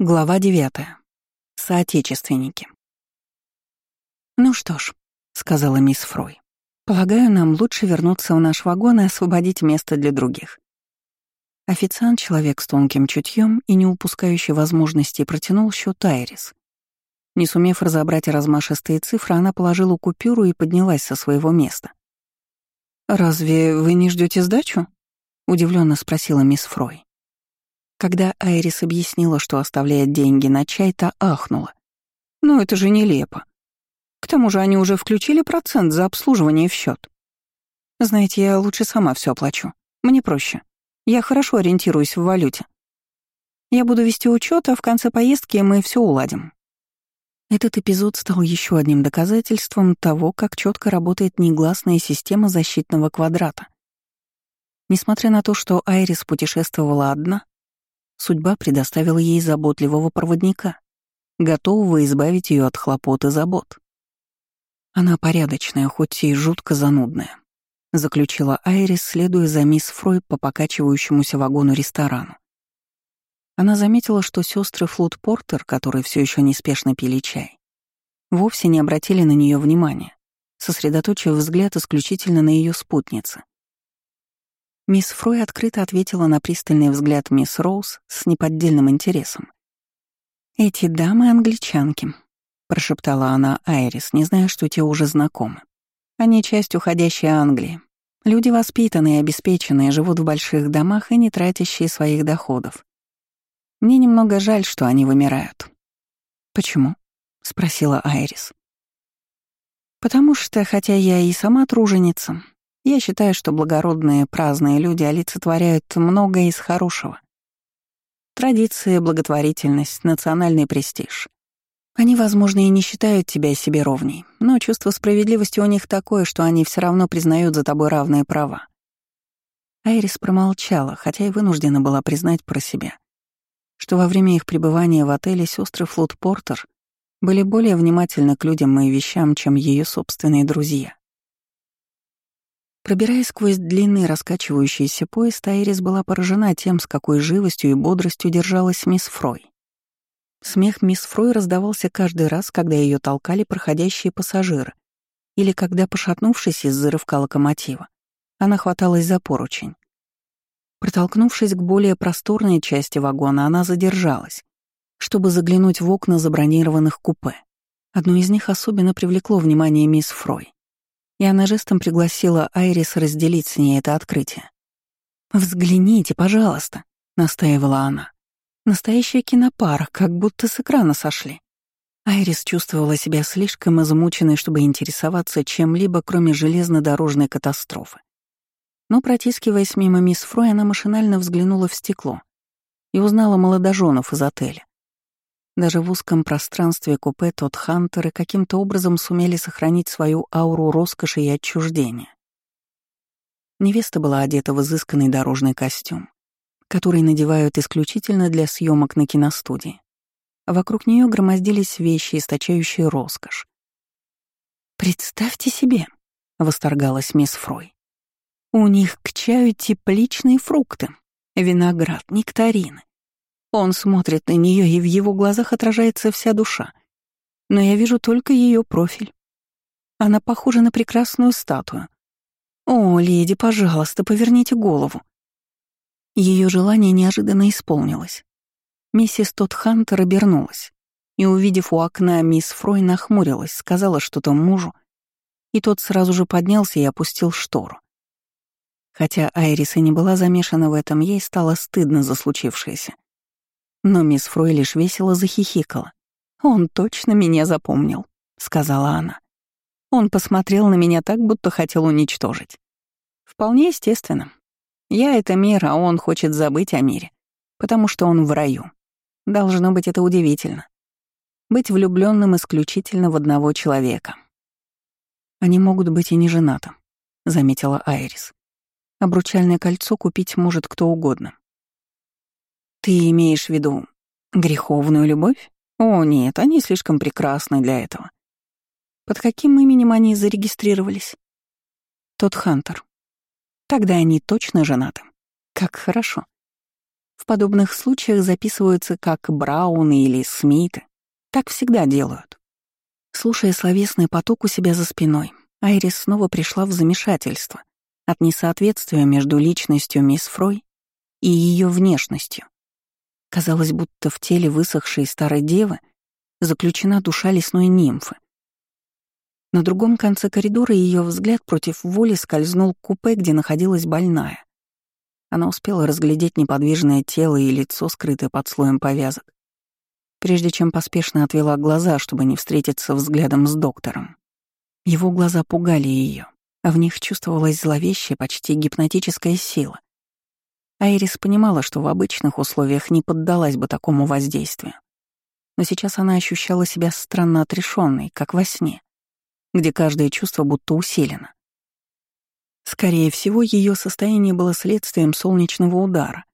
Глава девятая. Соотечественники. «Ну что ж», — сказала мисс Фрой, — «полагаю, нам лучше вернуться в наш вагон и освободить место для других». Официант, человек с тонким чутьем и не упускающий возможности, протянул счет Айрис. Не сумев разобрать размашистые цифры, она положила купюру и поднялась со своего места. «Разве вы не ждете сдачу?» — удивленно спросила мисс Фрой. Когда Айрис объяснила, что оставляет деньги на чай, та ахнула. «Ну это же нелепо. К тому же они уже включили процент за обслуживание в счет. Знаете, я лучше сама все оплачу. Мне проще. Я хорошо ориентируюсь в валюте. Я буду вести учет, а в конце поездки мы все уладим». Этот эпизод стал еще одним доказательством того, как четко работает негласная система защитного квадрата. Несмотря на то, что Айрис путешествовала одна, Судьба предоставила ей заботливого проводника, готового избавить ее от хлопот и забот. Она порядочная, хоть и жутко занудная, заключила Айрис, следуя за мисс Фрой по покачивающемуся вагону-ресторану. Она заметила, что сестры Флут Портер, которые все еще неспешно пили чай, вовсе не обратили на нее внимания, сосредоточив взгляд исключительно на ее спутнице. Мисс Фрой открыто ответила на пристальный взгляд мисс Роуз с неподдельным интересом. «Эти дамы англичанки», — прошептала она Айрис, не зная, что те уже знакомы. «Они часть уходящей Англии. Люди воспитанные, обеспеченные, живут в больших домах и не тратящие своих доходов. Мне немного жаль, что они вымирают». «Почему?» — спросила Айрис. «Потому что, хотя я и сама труженица, я считаю, что благородные, праздные люди олицетворяют многое из хорошего. Традиции, благотворительность, национальный престиж. Они, возможно, и не считают тебя себе ровней, но чувство справедливости у них такое, что они все равно признают за тобой равные права. Айрис промолчала, хотя и вынуждена была признать про себя, что во время их пребывания в отеле сестры Флут Портер были более внимательны к людям и вещам, чем ее собственные друзья. Пробираясь сквозь длинный раскачивающийся поезд, Айрис была поражена тем, с какой живостью и бодростью держалась мисс Фрой. Смех мисс Фрой раздавался каждый раз, когда ее толкали проходящие пассажиры, или когда, пошатнувшись из-за рывка локомотива, она хваталась за поручень. Протолкнувшись к более просторной части вагона, она задержалась, чтобы заглянуть в окна забронированных купе. Одно из них особенно привлекло внимание мисс Фрой и она жестом пригласила Айрис разделить с ней это открытие. «Взгляните, пожалуйста», — настаивала она. «Настоящая кинопара, как будто с экрана сошли». Айрис чувствовала себя слишком измученной, чтобы интересоваться чем-либо, кроме железнодорожной катастрофы. Но, протискиваясь мимо мисс Фрой, она машинально взглянула в стекло и узнала молодоженов из отеля. Даже в узком пространстве купе тот Хантеры каким-то образом сумели сохранить свою ауру роскоши и отчуждения. Невеста была одета в изысканный дорожный костюм, который надевают исключительно для съемок на киностудии. вокруг нее громоздились вещи, источающие роскошь. «Представьте себе», — восторгалась мисс Фрой, — «у них к чаю тепличные фрукты, виноград, нектарины, он смотрит на нее, и в его глазах отражается вся душа. Но я вижу только ее профиль. Она похожа на прекрасную статую. «О, леди, пожалуйста, поверните голову». Ее желание неожиданно исполнилось. Миссис Тодхантер обернулась и, увидев у окна мисс Фрой, нахмурилась, сказала что-то мужу, и тот сразу же поднялся и опустил штору. Хотя Айрис и не была замешана в этом, ей стало стыдно за случившееся. Но мисс Фрой лишь весело захихикала. «Он точно меня запомнил», — сказала она. Он посмотрел на меня так, будто хотел уничтожить. Вполне естественно. Я — это мир, а он хочет забыть о мире, потому что он в раю. Должно быть, это удивительно. Быть влюбленным исключительно в одного человека. Они могут быть и не женаты, — заметила Айрис. Обручальное кольцо купить может кто угодно. Ты имеешь в виду греховную любовь? О, нет, они слишком прекрасны для этого. Под каким именем они зарегистрировались? Тот Хантер. Тогда они точно женаты. Как хорошо. В подобных случаях записываются как Брауны или Смиты. Так всегда делают. Слушая словесный поток у себя за спиной, Айрис снова пришла в замешательство от несоответствия между личностью мисс Фрой и ее внешностью. Казалось, будто в теле высохшей старой девы заключена душа лесной нимфы. На другом конце коридора ее взгляд против воли скользнул к купе, где находилась больная. Она успела разглядеть неподвижное тело и лицо, скрытое под слоем повязок, прежде чем поспешно отвела глаза, чтобы не встретиться взглядом с доктором. Его глаза пугали ее, а в них чувствовалась зловещая, почти гипнотическая сила. Айрис понимала, что в обычных условиях не поддалась бы такому воздействию. Но сейчас она ощущала себя странно отрешенной, как во сне, где каждое чувство будто усилено. Скорее всего, ее состояние было следствием солнечного удара,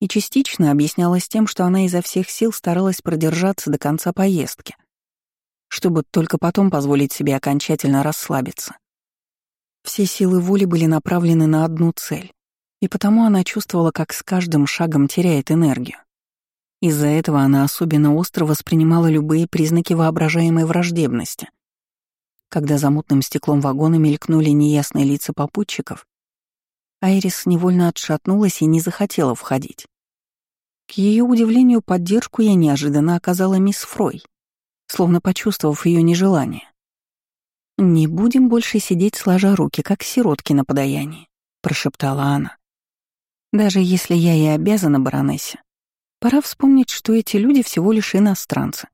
и частично объяснялось тем, что она изо всех сил старалась продержаться до конца поездки, чтобы только потом позволить себе окончательно расслабиться. Все силы воли были направлены на одну цель, и потому она чувствовала, как с каждым шагом теряет энергию. Из-за этого она особенно остро воспринимала любые признаки воображаемой враждебности. Когда за мутным стеклом вагона мелькнули неясные лица попутчиков, Айрис невольно отшатнулась и не захотела входить. К ее удивлению, поддержку я неожиданно оказала мисс Фрой, словно почувствовав ее нежелание. «Не будем больше сидеть сложа руки, как сиротки на подаянии», — прошептала она. «Даже если я и обязана баронессе, пора вспомнить, что эти люди всего лишь иностранцы.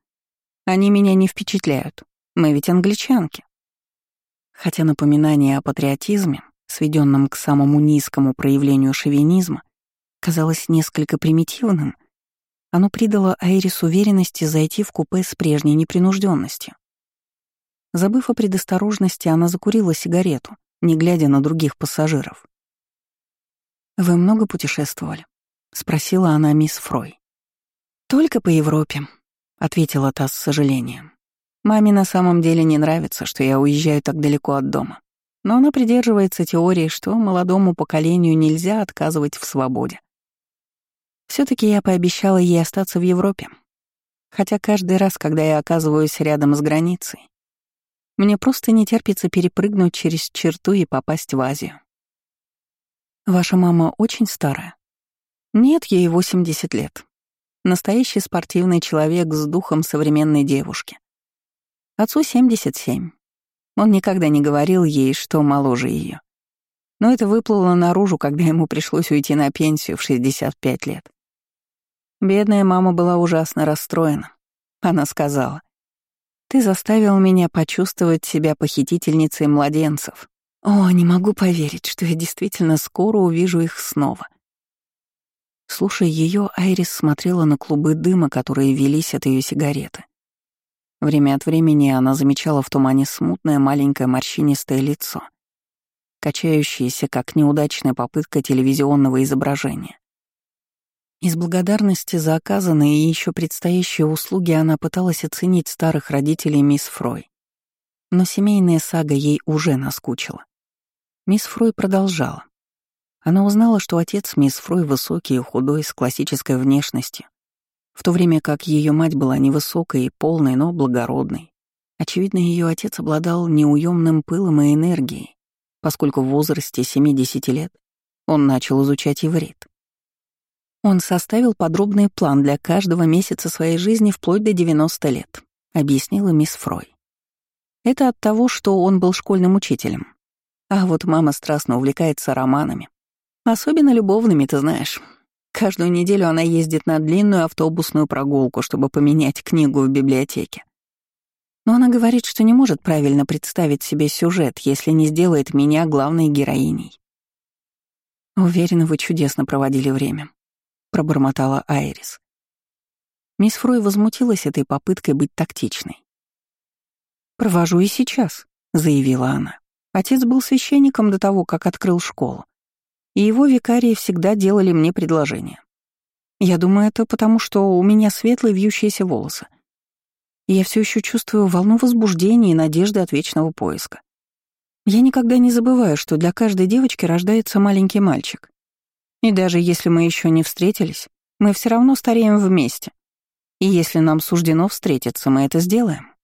Они меня не впечатляют, мы ведь англичанки». Хотя напоминание о патриотизме сведенном к самому низкому проявлению шовинизма, казалось несколько примитивным, оно придало Айрис уверенности зайти в купе с прежней непринужденностью. Забыв о предосторожности, она закурила сигарету, не глядя на других пассажиров. «Вы много путешествовали?» — спросила она мисс Фрой. «Только по Европе», — ответила та с сожалением. «Маме на самом деле не нравится, что я уезжаю так далеко от дома но она придерживается теории, что молодому поколению нельзя отказывать в свободе. все таки я пообещала ей остаться в Европе. Хотя каждый раз, когда я оказываюсь рядом с границей, мне просто не терпится перепрыгнуть через черту и попасть в Азию. Ваша мама очень старая? Нет, ей 80 лет. Настоящий спортивный человек с духом современной девушки. Отцу 77. Он никогда не говорил ей, что моложе ее. Но это выплыло наружу, когда ему пришлось уйти на пенсию в 65 лет. Бедная мама была ужасно расстроена. Она сказала, «Ты заставил меня почувствовать себя похитительницей младенцев. О, не могу поверить, что я действительно скоро увижу их снова». Слушая ее, Айрис смотрела на клубы дыма, которые велись от ее сигареты. Время от времени она замечала в тумане смутное маленькое морщинистое лицо, качающееся, как неудачная попытка телевизионного изображения. Из благодарности за оказанные и еще предстоящие услуги она пыталась оценить старых родителей мисс Фрой. Но семейная сага ей уже наскучила. Мисс Фрой продолжала. Она узнала, что отец мисс Фрой высокий и худой, с классической внешностью, в то время как ее мать была невысокой и полной, но благородной. Очевидно, ее отец обладал неуемным пылом и энергией, поскольку в возрасте 70 лет он начал изучать иврит. Он составил подробный план для каждого месяца своей жизни вплоть до 90 лет, объяснила мисс Фрой. Это от того, что он был школьным учителем. А вот мама страстно увлекается романами. Особенно любовными, ты знаешь. Каждую неделю она ездит на длинную автобусную прогулку, чтобы поменять книгу в библиотеке. Но она говорит, что не может правильно представить себе сюжет, если не сделает меня главной героиней. «Уверена, вы чудесно проводили время», — пробормотала Айрис. Мисс Фрой возмутилась этой попыткой быть тактичной. «Провожу и сейчас», — заявила она. Отец был священником до того, как открыл школу и его викарии всегда делали мне предложение. Я думаю, это потому, что у меня светлые вьющиеся волосы. Я все еще чувствую волну возбуждения и надежды от вечного поиска. Я никогда не забываю, что для каждой девочки рождается маленький мальчик. И даже если мы еще не встретились, Мы все равно стареем вместе. И если нам суждено встретиться, мы это сделаем.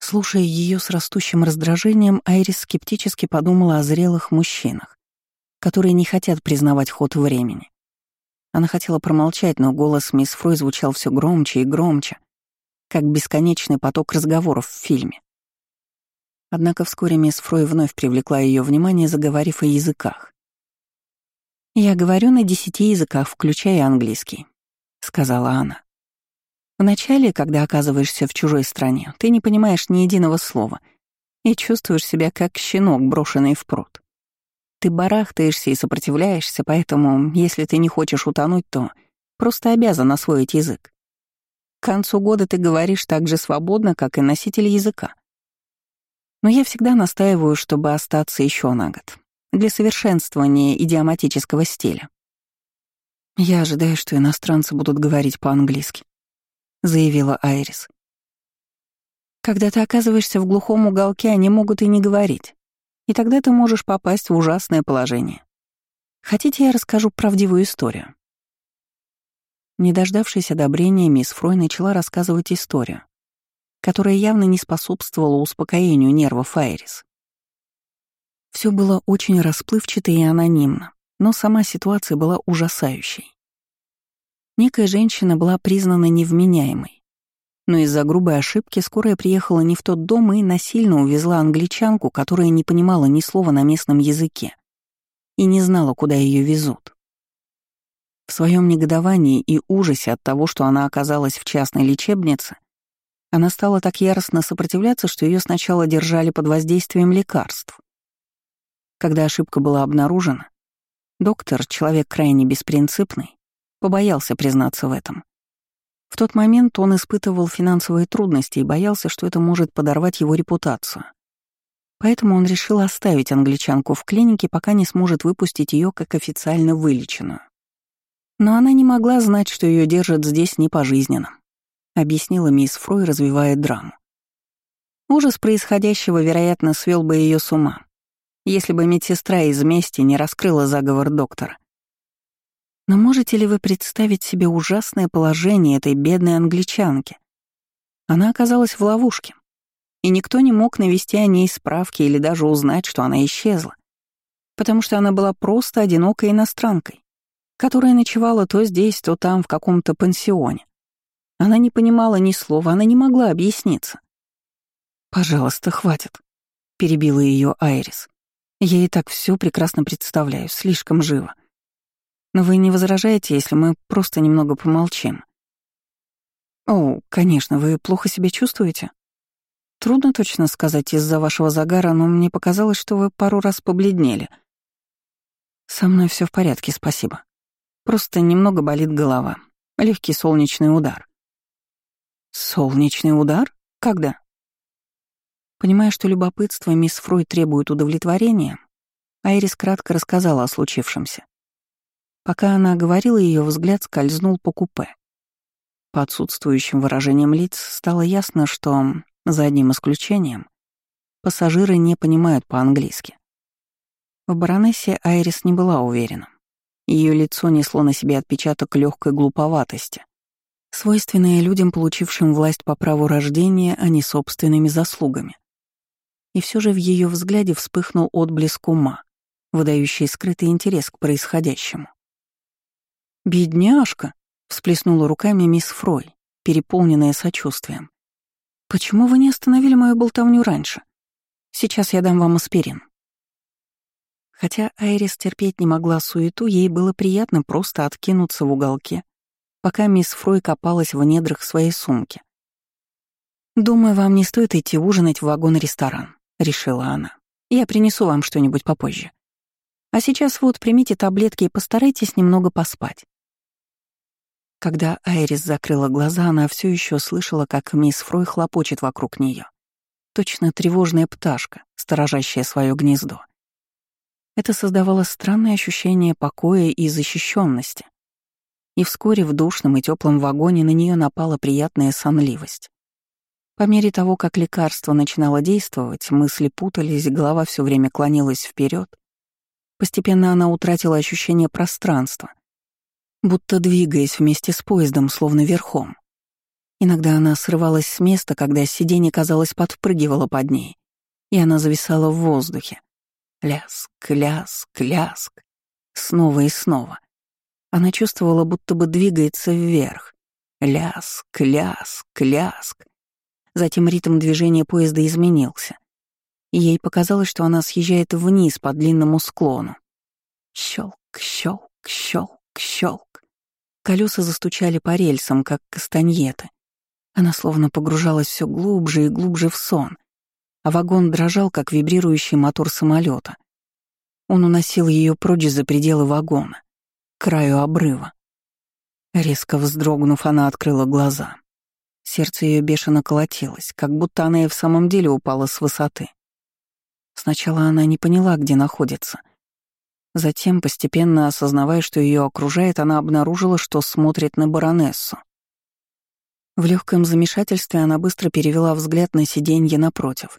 Слушая ее с растущим раздражением, Айрис скептически подумала о зрелых мужчинах, которые не хотят признавать ход времени. Она хотела промолчать, но голос мисс Фрой звучал все громче и громче, как бесконечный поток разговоров в фильме. Однако вскоре мисс Фрой вновь привлекла ее внимание, заговорив о языках. «Я говорю на десяти языках, включая английский», — сказала она. Вначале, когда оказываешься в чужой стране, ты не понимаешь ни единого слова и чувствуешь себя как щенок, брошенный в пруд. Ты барахтаешься и сопротивляешься, поэтому, если ты не хочешь утонуть, то просто обязан освоить язык. К концу года ты говоришь так же свободно, как и носитель языка. Но я всегда настаиваю, чтобы остаться еще на год, для совершенствования идиоматического стиля. «Я ожидаю, что иностранцы будут говорить по-английски», — заявила Айрис. «Когда ты оказываешься в глухом уголке, они могут и не говорить, и тогда ты можешь попасть в ужасное положение. Хотите, я расскажу правдивую историю?» Не дождавшись одобрения, мисс Фрой начала рассказывать историю, которая явно не способствовала успокоению нервов Айрис. Все было очень расплывчато и анонимно, но сама ситуация была ужасающей. Некая женщина была признана невменяемой, но из-за грубой ошибки скорая приехала не в тот дом и насильно увезла англичанку, которая не понимала ни слова на местном языке и не знала, куда ее везут. В своем негодовании и ужасе от того, что она оказалась в частной лечебнице, она стала так яростно сопротивляться, что ее сначала держали под воздействием лекарств. Когда ошибка была обнаружена, доктор, человек крайне беспринципный, побоялся признаться в этом. В тот момент он испытывал финансовые трудности и боялся, что это может подорвать его репутацию. Поэтому он решил оставить англичанку в клинике, пока не сможет выпустить ее как официально вылеченную. Но она не могла знать, что ее держат здесь не пожизненно объяснила мисс Фрой, развивая драму. Ужас происходящего, вероятно, свел бы ее с ума, если бы медсестра из мести не раскрыла заговор доктора. Но можете ли вы представить себе ужасное положение этой бедной англичанки? Она оказалась в ловушке, и никто не мог навести о ней справки или даже узнать, что она исчезла, потому что она была просто одинокой иностранкой, которая ночевала то здесь, то там, в каком-то пансионе. Она не понимала ни слова, она не могла объясниться. «Пожалуйста, хватит», — перебила ее Айрис. «Я и так все прекрасно представляю, слишком живо. Но вы не возражаете, если мы просто немного помолчим?» «О, конечно, вы плохо себя чувствуете?» «Трудно точно сказать из-за вашего загара, но мне показалось, что вы пару раз побледнели». «Со мной все в порядке, спасибо. Просто немного болит голова. Легкий солнечный удар». Солнечный удар? Когда? Понимая, что любопытство мисс Фрой требует удовлетворения, Айрис кратко рассказала о случившемся. Пока она говорила, ее взгляд скользнул по купе. По отсутствующим выражениям лиц стало ясно, что, за одним исключением, пассажиры не понимают по-английски. В баронессе Айрис не была уверена. Ее лицо несло на себе отпечаток легкой глуповатости, свойственное людям, получившим власть по праву рождения, а не собственными заслугами. И все же в ее взгляде вспыхнул отблеск ума, выдающий скрытый интерес к происходящему. «Бедняжка!» — всплеснула руками мисс Фрой, переполненная сочувствием. «Почему вы не остановили мою болтовню раньше? Сейчас я дам вам аспирин». Хотя Айрис терпеть не могла суету, ей было приятно просто откинуться в уголке пока мисс Фрой копалась в недрах своей сумки. «Думаю, вам не стоит идти ужинать в вагон-ресторан», — решила она. «Я принесу вам что-нибудь попозже. А сейчас вот примите таблетки и постарайтесь немного поспать». Когда Айрис закрыла глаза, она все еще слышала, как мисс Фрой хлопочет вокруг нее. Точно тревожная пташка, сторожащая свое гнездо. Это создавало странное ощущение покоя и защищенности, и вскоре в душном и теплом вагоне на нее напала приятная сонливость. По мере того, как лекарство начинало действовать, мысли путались, голова все время клонилась вперед. Постепенно она утратила ощущение пространства. будто двигаясь вместе с поездом, словно верхом. Иногда она срывалась с места, когда сиденье, казалось, подпрыгивало под ней, и она зависала в воздухе. Ляск, ляск, ляск. Снова и снова. Она чувствовала, будто бы двигается вверх. Ляск, ляск, ляск. Затем ритм движения поезда изменился. И ей показалось, что она съезжает вниз по длинному склону. Щелк, щелк, щелк, щелк. Колеса застучали по рельсам, как кастаньеты. Она словно погружалась все глубже и глубже в сон, а вагон дрожал, как вибрирующий мотор самолета. Он уносил ее прочь за пределы вагона, к краю обрыва. Резко вздрогнув, она открыла глаза. Сердце ее бешено колотилось, как будто она и в самом деле упала с высоты. Сначала она не поняла, где находится. Затем, постепенно осознавая, что ее окружает, она обнаружила, что смотрит на баронессу. В легком замешательстве она быстро перевела взгляд на сиденье напротив.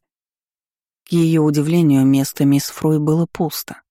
К ее удивлению, место мисс Фрой было пусто.